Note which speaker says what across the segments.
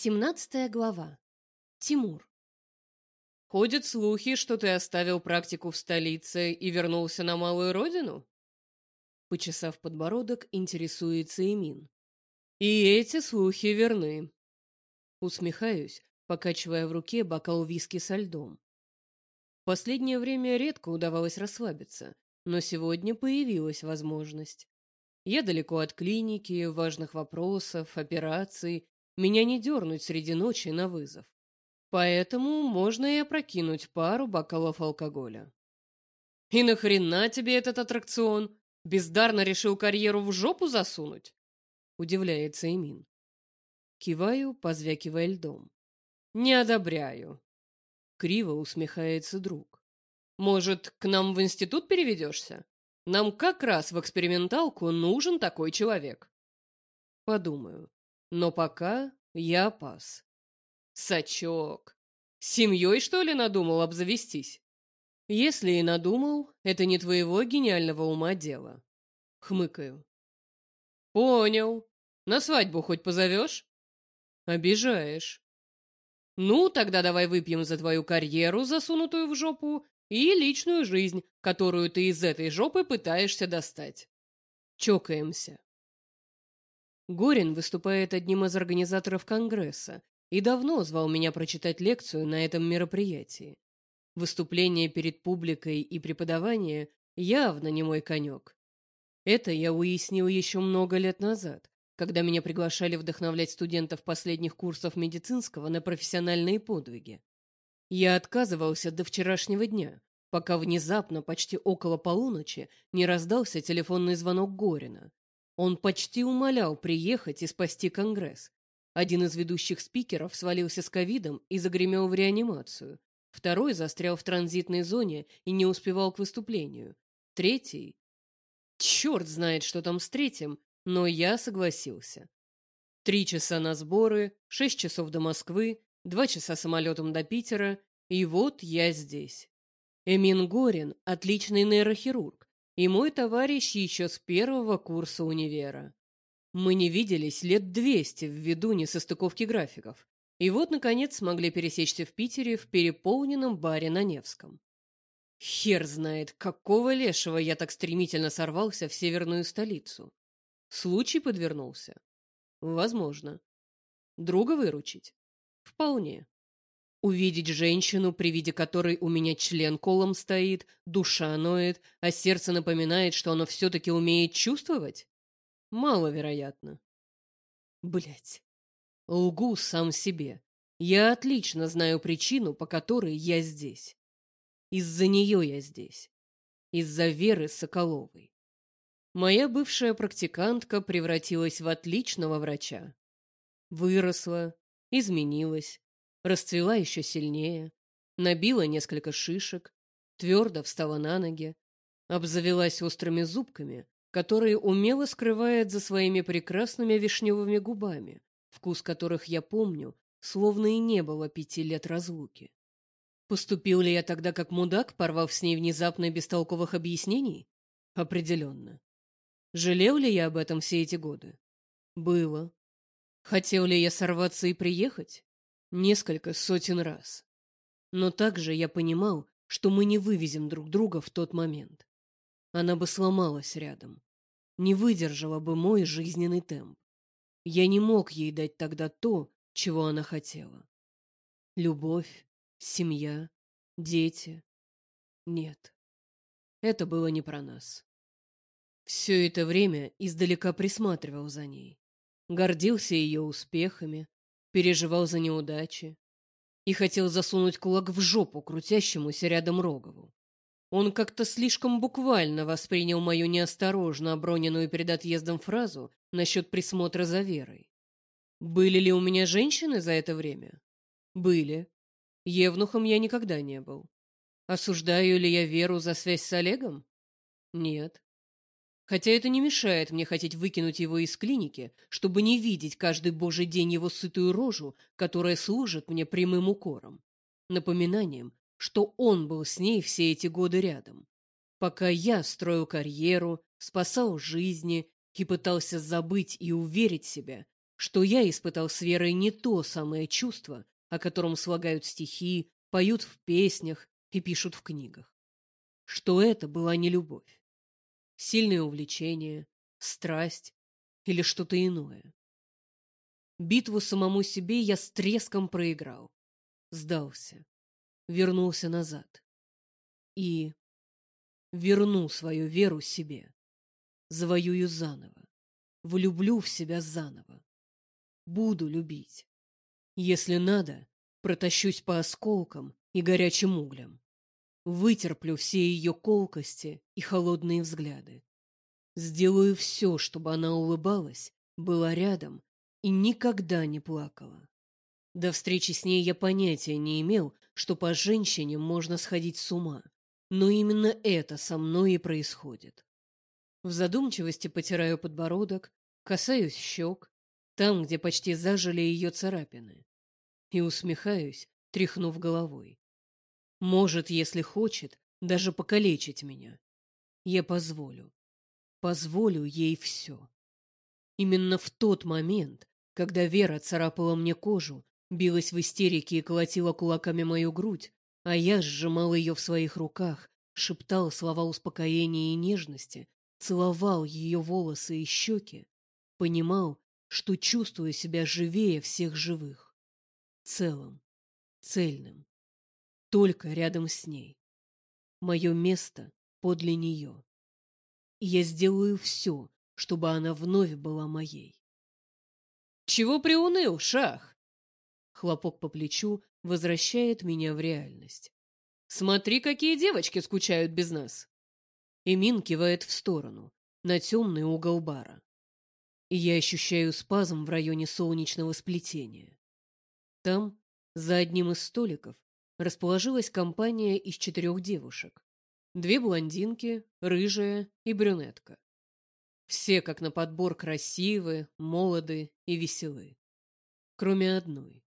Speaker 1: Семнадцатая глава. Тимур.
Speaker 2: Ходят слухи, что ты оставил практику в столице и вернулся на малую родину? Почесав подбородок, интересуется Эмин. И эти слухи верны. Усмехаюсь, покачивая в руке бокал виски со льдом. Последнее время редко удавалось расслабиться, но сегодня появилась возможность. Я далеко от клиники, важных вопросов, операций меня не дернуть среди ночи на вызов. Поэтому можно и опрокинуть пару бокалов алкоголя. И нахрена тебе этот аттракцион? Бездарно решил карьеру в жопу засунуть? Удивляется Эмин. Киваю, позвякивая льдом. Не одобряю. Криво усмехается друг. Может, к нам в институт переведешься? Нам как раз в эксперименталку нужен такой человек. Подумаю. Но пока я пас. Сачок. Семьей, что ли, надумал обзавестись? Если и надумал, это не твоего гениального ума дело. Хмыкаю. Понял. На свадьбу хоть позовешь? Обижаешь. Ну, тогда давай выпьем за твою карьеру, засунутую в жопу, и личную жизнь, которую ты из этой жопы пытаешься достать. Чокаемся. Горин выступает одним из организаторов Конгресса и давно звал меня прочитать лекцию на этом мероприятии. Выступление перед публикой и преподавание явно не мой конек. Это я уяснил еще много лет назад, когда меня приглашали вдохновлять студентов последних курсов медицинского на профессиональные подвиги. Я отказывался до вчерашнего дня, пока внезапно, почти около полуночи, не раздался телефонный звонок Горина. Он почти умолял приехать и спасти Конгресс. Один из ведущих спикеров свалился с ковидом и загремел в реанимацию. Второй застрял в транзитной зоне и не успевал к выступлению. Третий... Черт знает, что там с третьим, но я согласился. Три часа на сборы, шесть часов до Москвы, два часа самолетом до Питера, и вот я здесь. Эмин Горин – отличный нейрохирург, и мой товарищ еще с первого курса универа. Мы не виделись лет двести ввиду несостыковки графиков, и вот, наконец, смогли пересечься в Питере в переполненном баре на Невском. Хер знает, какого лешего я так стремительно сорвался в северную столицу. Случай подвернулся? Возможно. Друга выручить? Вполне. Увидеть женщину, при виде которой у меня член колом стоит, душа ноет, а сердце напоминает, что оно все-таки умеет чувствовать? Маловероятно. Блять. Лгу сам себе. Я отлично знаю причину, по которой я здесь. Из-за нее я здесь. Из-за Веры Соколовой. Моя бывшая практикантка превратилась в отличного врача. Выросла, изменилась, расцвела еще сильнее, набила несколько шишек, твердо встала на ноги, обзавелась острыми зубками, которые умело скрывает за своими прекрасными вишневыми губами, вкус которых я помню, словно и не было пяти лет разлуки. Поступил ли я тогда как мудак, порвав с ней внезапно и бестолковых объяснений? Определенно. Жалел ли я об этом все эти годы? Было. Хотел ли я сорваться и приехать? Несколько сотен раз. Но также я понимал, что мы не вывезем друг друга в тот момент. Она бы сломалась рядом. Не выдержала бы мой жизненный темп. Я не мог ей дать тогда то, чего она хотела. Любовь, семья, дети. Нет. Это было не про нас. Все это время издалека присматривал за ней. Гордился ее успехами, переживал за неудачи и хотел засунуть кулак в жопу крутящемуся рядом Рогову. Он как-то слишком буквально воспринял мою неосторожно оброненную перед отъездом фразу насчет присмотра за Верой. Были ли у меня женщины за это время? Были. Евнухом я никогда не был. Осуждаю ли я Веру за связь с Олегом? Нет. Хотя это не мешает мне хотеть выкинуть его из клиники, чтобы не видеть каждый божий день его сытую рожу, которая служит мне прямым укором. Напоминанием, что он был с ней все эти годы рядом. Пока я строил карьеру, спасал жизни и пытался забыть и уверить себя, что я испытал с Верой не то самое чувство, о котором слагают стихи, поют в песнях и пишут в книгах. Что это была не любовь. Сильное увлечение, страсть или что-то иное. Битву самому себе я с треском проиграл. Сдался. Вернулся назад. И верну свою веру себе. Завоюю заново. Влюблю в себя заново. Буду любить. Если надо, протащусь по осколкам и горячим углям. Вытерплю все ее колкости и холодные взгляды. Сделаю все, чтобы она улыбалась, была рядом и никогда не плакала. До встречи с ней я понятия не имел, что по женщине можно сходить с ума. Но именно это со мной и происходит. В задумчивости потираю подбородок, касаюсь щек, там, где почти зажили ее царапины, и усмехаюсь, тряхнув головой. Может, если хочет, даже покалечить меня. Я позволю. Позволю ей все. Именно в тот момент, когда Вера царапала мне кожу, билась в истерике и колотила кулаками мою грудь, а я сжимал ее в своих руках, шептал слова успокоения и нежности, целовал ее волосы и щеки, понимал, что чувствую себя живее всех живых, целым, цельным, только рядом с ней. Мое место подле нее. И я сделаю все, чтобы она вновь была моей. «Чего приуныл, Шах?» Хлопок по плечу возвращает меня в реальность. «Смотри, какие девочки скучают без нас!» Эмин кивает в сторону, на темный угол бара. И я ощущаю спазм в районе солнечного сплетения. Там, за одним из столиков, расположилась компания из четырех девушек. Две блондинки, рыжая и брюнетка. Все, как на подбор, красивы, молоды и веселы. Кроме одной.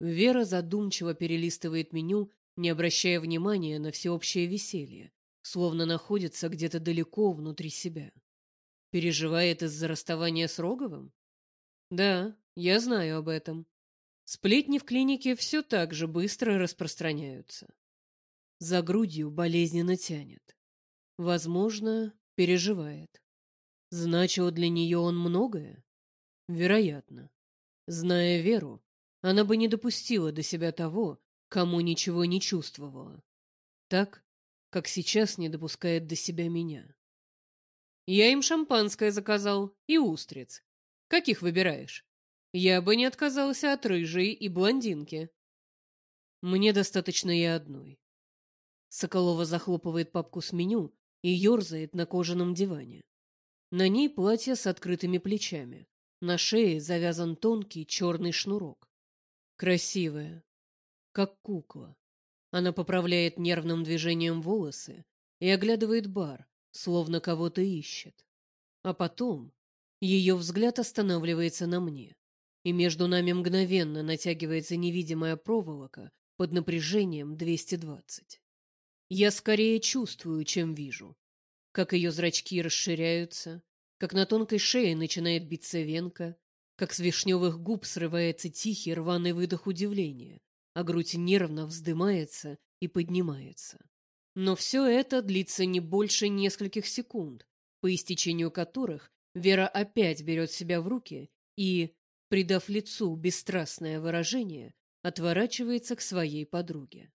Speaker 2: Вера задумчиво перелистывает меню, не обращая внимания на всеобщее веселье, словно находится где-то далеко внутри себя. Переживает из-за расставания с Роговым? Да, я знаю об этом. Сплетни в клинике все так же быстро распространяются. За грудью болезненно тянет. Возможно, переживает. Значило для нее он многое? Вероятно. Зная Веру, она бы не допустила до себя того, кому ничего не чувствовала. Так, как сейчас не допускает до себя меня. Я им шампанское заказал и устриц. Каких выбираешь? Я бы не отказался от рыжей и блондинки. Мне достаточно и одной. Соколова захлопывает папку с меню и ерзает на кожаном диване. На ней платье с открытыми плечами. На шее завязан тонкий черный шнурок. Красивая, как кукла. Она поправляет нервным движением волосы и оглядывает бар, словно кого-то ищет. А потом ее взгляд останавливается на мне и между нами мгновенно натягивается невидимая проволока под напряжением 220. Я скорее чувствую, чем вижу, как ее зрачки расширяются, как на тонкой шее начинает биться венка, как с вишневых губ срывается тихий рваный выдох удивления, а грудь нервно вздымается и поднимается. Но все это длится не больше нескольких секунд, по истечению которых Вера опять берет себя в руки и, придав лицу бесстрастное выражение, отворачивается к своей подруге.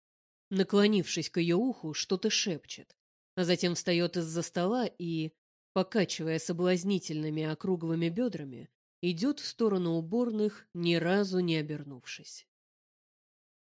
Speaker 2: Наклонившись к ее уху, что-то шепчет, а затем встает из-за стола и, покачивая соблазнительными округлыми бедрами, идет в сторону уборных, ни разу не обернувшись.